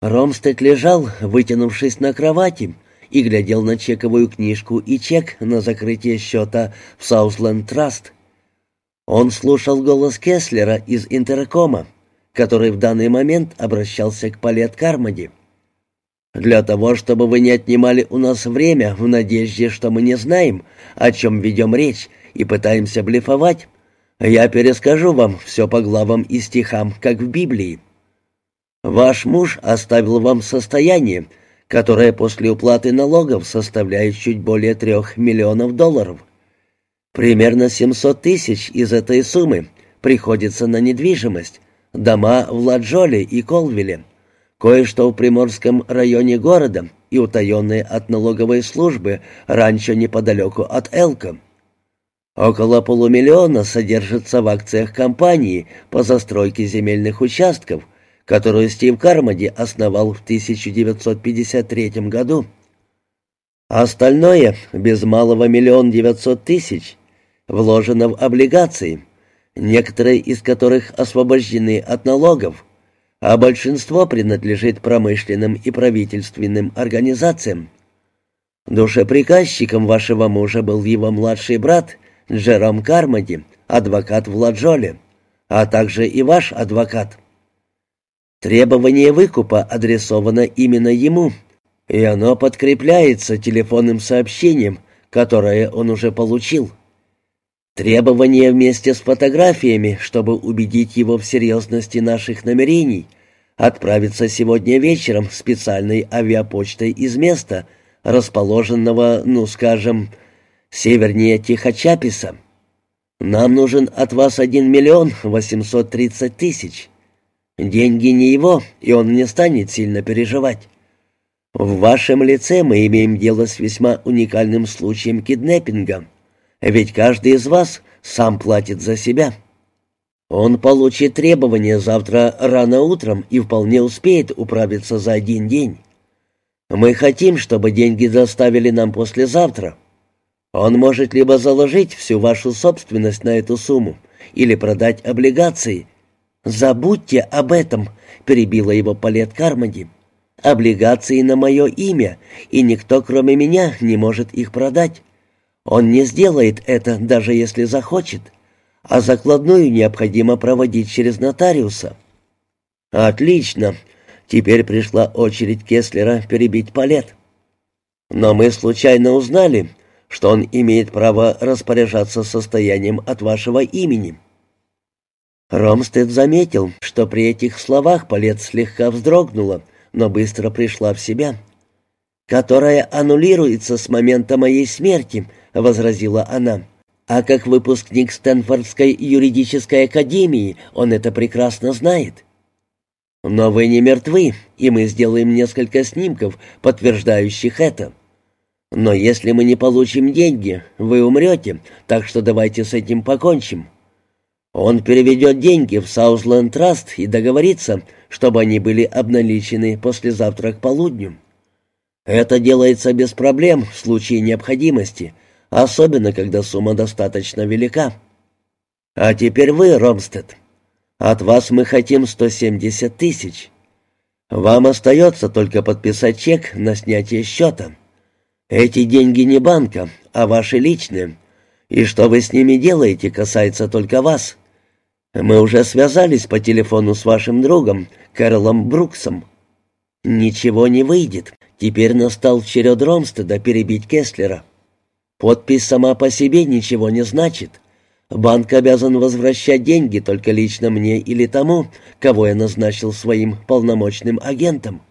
Ромстед лежал, вытянувшись на кровати, и глядел на чековую книжку и чек на закрытие счета в Саусленд Траст. Он слушал голос Кеслера из интеркома, который в данный момент обращался к Палет Кармоди. «Для того, чтобы вы не отнимали у нас время в надежде, что мы не знаем, о чем ведем речь, и пытаемся блефовать, я перескажу вам все по главам и стихам, как в Библии. Ваш муж оставил вам состояние, которое после уплаты налогов составляет чуть более трех миллионов долларов. Примерно 700 тысяч из этой суммы приходится на недвижимость, дома в Ладжоле и Колвилле, кое-что в Приморском районе города и утаенные от налоговой службы ранчо неподалеку от Элка. Около полумиллиона содержится в акциях компании по застройке земельных участков – которую Стив Кармоди основал в 1953 году. Остальное, без малого миллион девятьсот тысяч, вложено в облигации, некоторые из которых освобождены от налогов, а большинство принадлежит промышленным и правительственным организациям. Душеприказчиком вашего мужа был его младший брат Джером Кармоди, адвокат в Ладжоле, а также и ваш адвокат. Требование выкупа адресовано именно ему, и оно подкрепляется телефонным сообщением, которое он уже получил. Требование вместе с фотографиями, чтобы убедить его в серьезности наших намерений, отправиться сегодня вечером специальной авиапочтой из места, расположенного, ну, скажем, севернее Тихочаписа. Нам нужен от вас один миллион восемьсот тридцать тысяч. Деньги не его, и он не станет сильно переживать. В вашем лице мы имеем дело с весьма уникальным случаем киднеппинга, ведь каждый из вас сам платит за себя. Он получит требования завтра рано утром и вполне успеет управиться за один день. Мы хотим, чтобы деньги доставили нам послезавтра. Он может либо заложить всю вашу собственность на эту сумму, или продать облигации – «Забудьте об этом», — перебила его Палет Кармоди. «Облигации на мое имя, и никто, кроме меня, не может их продать. Он не сделает это, даже если захочет, а закладную необходимо проводить через нотариуса». «Отлично. Теперь пришла очередь Кеслера перебить Палет. Но мы случайно узнали, что он имеет право распоряжаться состоянием от вашего имени». Ромстед заметил, что при этих словах Палет слегка вздрогнула, но быстро пришла в себя. «Которая аннулируется с момента моей смерти», — возразила она. «А как выпускник Стэнфордской юридической академии он это прекрасно знает». «Но вы не мертвы, и мы сделаем несколько снимков, подтверждающих это. Но если мы не получим деньги, вы умрете, так что давайте с этим покончим». Он переведет деньги в Саузленд Траст и договорится, чтобы они были обналичены послезавтра к полудню. Это делается без проблем в случае необходимости, особенно когда сумма достаточно велика. А теперь вы, Ромстед. От вас мы хотим 170 тысяч. Вам остается только подписать чек на снятие счета. Эти деньги не банка, а ваши личные. И что вы с ними делаете, касается только вас. Мы уже связались по телефону с вашим другом, Кэролом Бруксом. Ничего не выйдет. Теперь настал черед Ромстеда перебить Кеслера. Подпись сама по себе ничего не значит. Банк обязан возвращать деньги только лично мне или тому, кого я назначил своим полномочным агентом.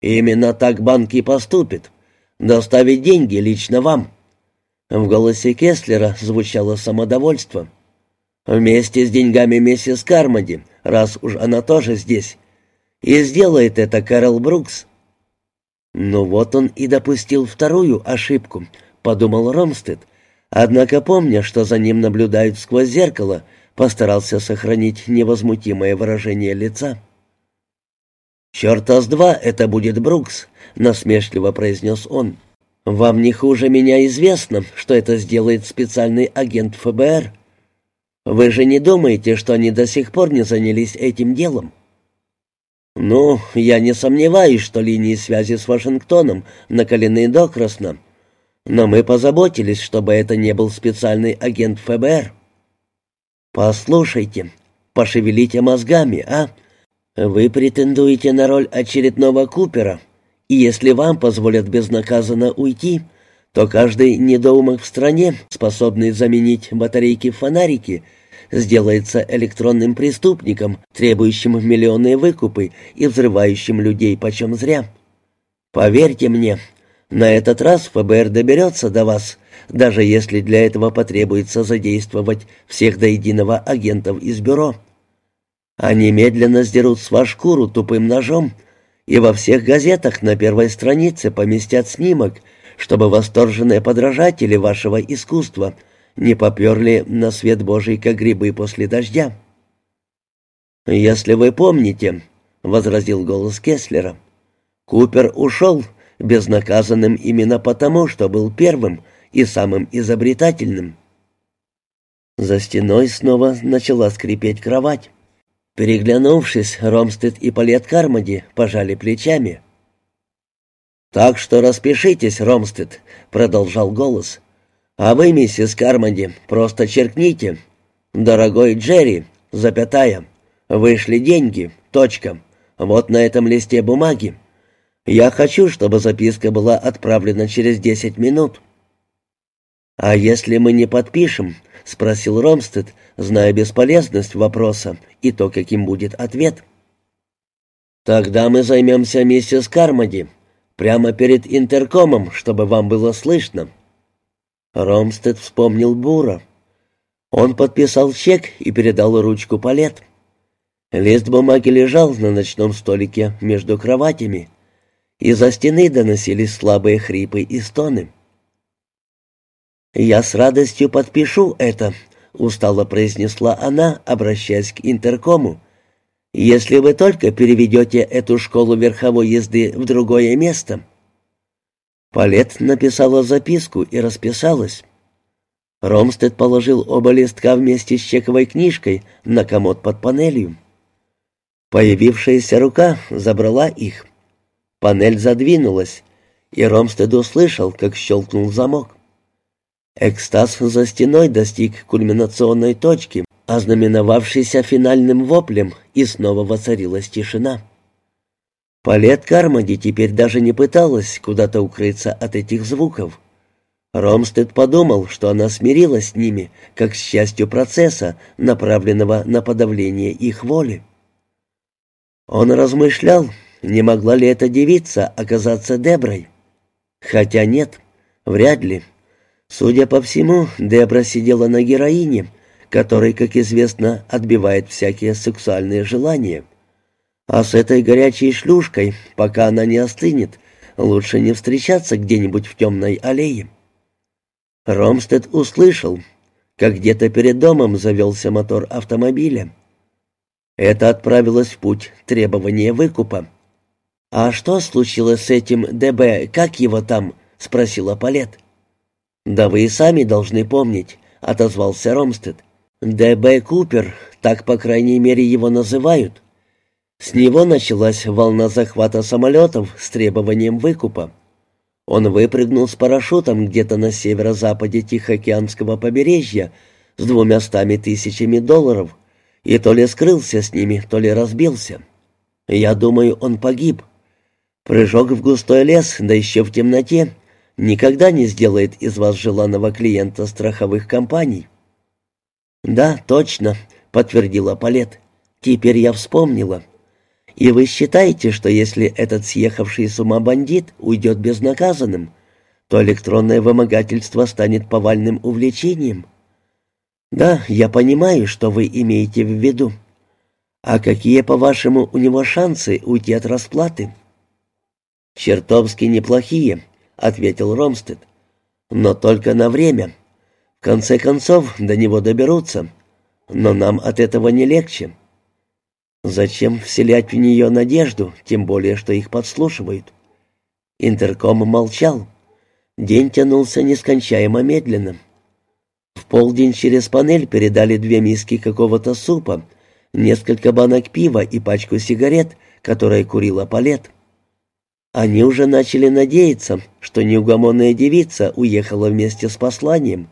Именно так банк и поступит. Доставить деньги лично вам. В голосе Кеслера звучало самодовольство. Вместе с деньгами миссис Кармоди, раз уж она тоже здесь. И сделает это Кэрол Брукс. Ну вот он и допустил вторую ошибку, подумал Ромстед. Однако, помня, что за ним наблюдают сквозь зеркало, постарался сохранить невозмутимое выражение лица. «Черта с два это будет Брукс», — насмешливо произнес он. «Вам не хуже меня известно, что это сделает специальный агент ФБР». Вы же не думаете, что они до сих пор не занялись этим делом?» «Ну, я не сомневаюсь, что линии связи с Вашингтоном накалены докрасно, но мы позаботились, чтобы это не был специальный агент ФБР». «Послушайте, пошевелите мозгами, а? Вы претендуете на роль очередного Купера, и если вам позволят безнаказанно уйти, то каждый недоумок в стране, способный заменить батарейки в фонарики, сделается электронным преступником, требующим миллионные выкупы и взрывающим людей почем зря. Поверьте мне, на этот раз ФБР доберется до вас, даже если для этого потребуется задействовать всех до единого агентов из бюро. Они медленно сдерут с вас шкуру тупым ножом, и во всех газетах на первой странице поместят снимок — чтобы восторженные подражатели вашего искусства не поперли на свет Божий, как грибы после дождя. «Если вы помните», — возразил голос Кеслера, — «Купер ушел безнаказанным именно потому, что был первым и самым изобретательным». За стеной снова начала скрипеть кровать. Переглянувшись, Ромстед и Палет Кармоди пожали плечами. «Так что распишитесь, Ромстед», — продолжал голос. «А вы, миссис Кармоди, просто черкните. Дорогой Джерри, запятая, вышли деньги, точка. Вот на этом листе бумаги. Я хочу, чтобы записка была отправлена через десять минут». «А если мы не подпишем?» — спросил Ромстед, зная бесполезность вопроса и то, каким будет ответ. «Тогда мы займемся миссис Кармоди», Прямо перед интеркомом, чтобы вам было слышно». Ромстед вспомнил Бура. Он подписал чек и передал ручку палет. Лист бумаги лежал на ночном столике между кроватями. Из-за стены доносились слабые хрипы и стоны. «Я с радостью подпишу это», — устало произнесла она, обращаясь к интеркому. Если вы только переведете эту школу верховой езды в другое место». Палет написала записку и расписалась. Ромстед положил оба листка вместе с чековой книжкой на комод под панелью. Появившаяся рука забрала их. Панель задвинулась, и Ромстед услышал, как щелкнул замок. Экстаз за стеной достиг кульминационной точки, ознаменовавшийся финальным воплем, и снова воцарилась тишина. Палет Кармоди теперь даже не пыталась куда-то укрыться от этих звуков. Ромстед подумал, что она смирилась с ними, как с частью процесса, направленного на подавление их воли. Он размышлял, не могла ли эта девица оказаться Деброй. Хотя нет, вряд ли. Судя по всему, Дебра сидела на героине, который, как известно, отбивает всякие сексуальные желания. А с этой горячей шлюшкой, пока она не остынет, лучше не встречаться где-нибудь в темной аллее. Ромстед услышал, как где-то перед домом завелся мотор автомобиля. Это отправилось в путь требование выкупа. «А что случилось с этим ДБ, как его там?» — спросила Палет. «Да вы и сами должны помнить», — отозвался Ромстед. Д.Б. Купер, так, по крайней мере, его называют. С него началась волна захвата самолетов с требованием выкупа. Он выпрыгнул с парашютом где-то на северо-западе Тихоокеанского побережья с двумястами тысячами долларов и то ли скрылся с ними, то ли разбился. Я думаю, он погиб. Прыжок в густой лес, да еще в темноте, никогда не сделает из вас желанного клиента страховых компаний. «Да, точно», — подтвердила Палет. «Теперь я вспомнила. И вы считаете, что если этот съехавший с ума бандит уйдет безнаказанным, то электронное вымогательство станет повальным увлечением?» «Да, я понимаю, что вы имеете в виду. А какие, по-вашему, у него шансы уйти от расплаты?» «Чертовски неплохие», — ответил Ромстед. «Но только на время конце концов, до него доберутся, но нам от этого не легче. Зачем вселять в нее надежду, тем более, что их подслушивают? Интерком молчал. День тянулся нескончаемо медленно. В полдень через панель передали две миски какого-то супа, несколько банок пива и пачку сигарет, которой курила Палет. Они уже начали надеяться, что неугомонная девица уехала вместе с посланием.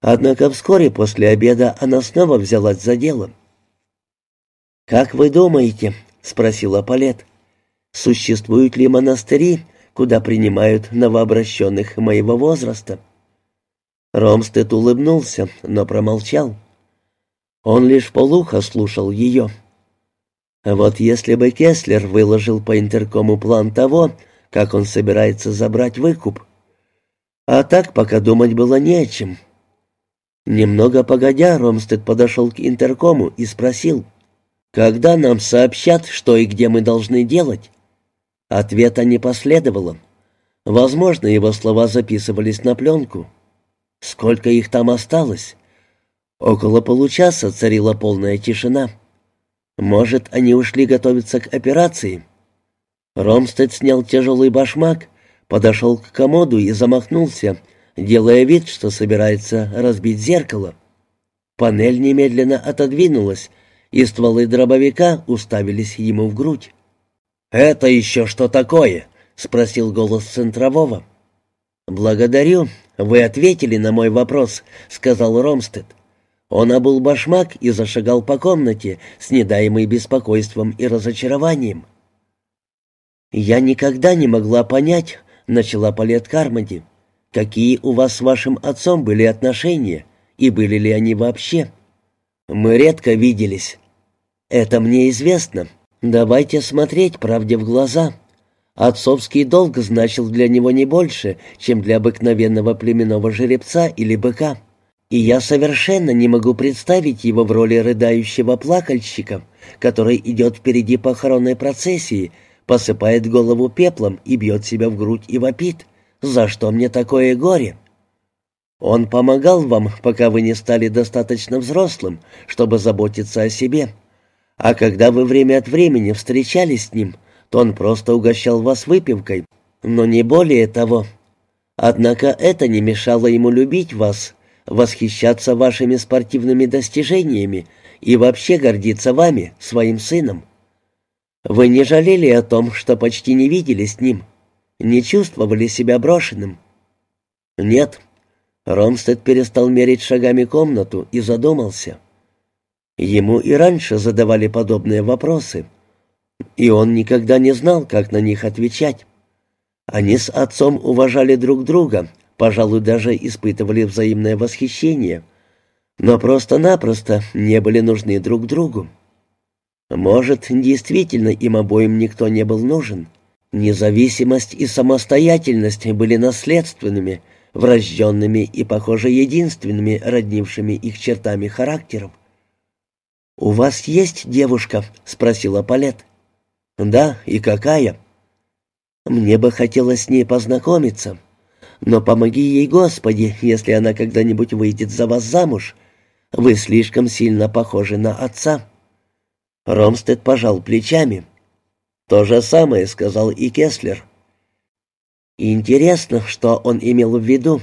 Однако вскоре после обеда она снова взялась за дело. «Как вы думаете?» — спросила Палет. «Существуют ли монастыри, куда принимают новообращенных моего возраста?» Ромстед улыбнулся, но промолчал. Он лишь полухо слушал ее. Вот если бы Кеслер выложил по интеркому план того, как он собирается забрать выкуп. А так пока думать было не о чем. Немного погодя, Ромстед подошел к интеркому и спросил, «Когда нам сообщат, что и где мы должны делать?» Ответа не последовало. Возможно, его слова записывались на пленку. Сколько их там осталось? Около получаса царила полная тишина. Может, они ушли готовиться к операции? Ромстед снял тяжелый башмак, подошел к комоду и замахнулся, делая вид, что собирается разбить зеркало. Панель немедленно отодвинулась, и стволы дробовика уставились ему в грудь. «Это еще что такое?» — спросил голос центрового. «Благодарю. Вы ответили на мой вопрос», — сказал Ромстед. Он обул башмак и зашагал по комнате, с недаемой беспокойством и разочарованием. «Я никогда не могла понять», — начала Палет Кармоди, «какие у вас с вашим отцом были отношения, и были ли они вообще? Мы редко виделись. Это мне известно. Давайте смотреть правде в глаза. Отцовский долг значил для него не больше, чем для обыкновенного племенного жеребца или быка и я совершенно не могу представить его в роли рыдающего плакальщика, который идет впереди похоронной процессии, посыпает голову пеплом и бьет себя в грудь и вопит. «За что мне такое горе?» Он помогал вам, пока вы не стали достаточно взрослым, чтобы заботиться о себе. А когда вы время от времени встречались с ним, то он просто угощал вас выпивкой, но не более того. Однако это не мешало ему любить вас восхищаться вашими спортивными достижениями и вообще гордиться вами, своим сыном. Вы не жалели о том, что почти не видели с ним, не чувствовали себя брошенным? Нет. Ромстед перестал мерить шагами комнату и задумался. Ему и раньше задавали подобные вопросы, и он никогда не знал, как на них отвечать. Они с отцом уважали друг друга пожалуй, даже испытывали взаимное восхищение, но просто-напросто не были нужны друг другу. Может, действительно им обоим никто не был нужен. Независимость и самостоятельность были наследственными, врожденными и, похоже, единственными роднившими их чертами характеров. «У вас есть девушка?» — спросила Палет. «Да, и какая?» «Мне бы хотелось с ней познакомиться». Но помоги ей, Господи, если она когда-нибудь выйдет за вас замуж. Вы слишком сильно похожи на отца». Ромстед пожал плечами. «То же самое», — сказал и Кеслер. «Интересно, что он имел в виду.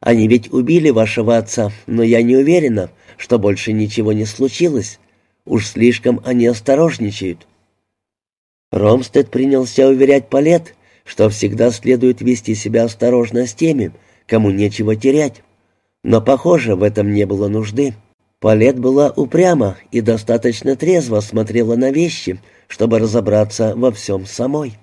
Они ведь убили вашего отца, но я не уверена, что больше ничего не случилось. Уж слишком они осторожничают». Ромстед принялся уверять Палет, что всегда следует вести себя осторожно с теми, кому нечего терять. Но, похоже, в этом не было нужды. Палет была упряма и достаточно трезво смотрела на вещи, чтобы разобраться во всем самой.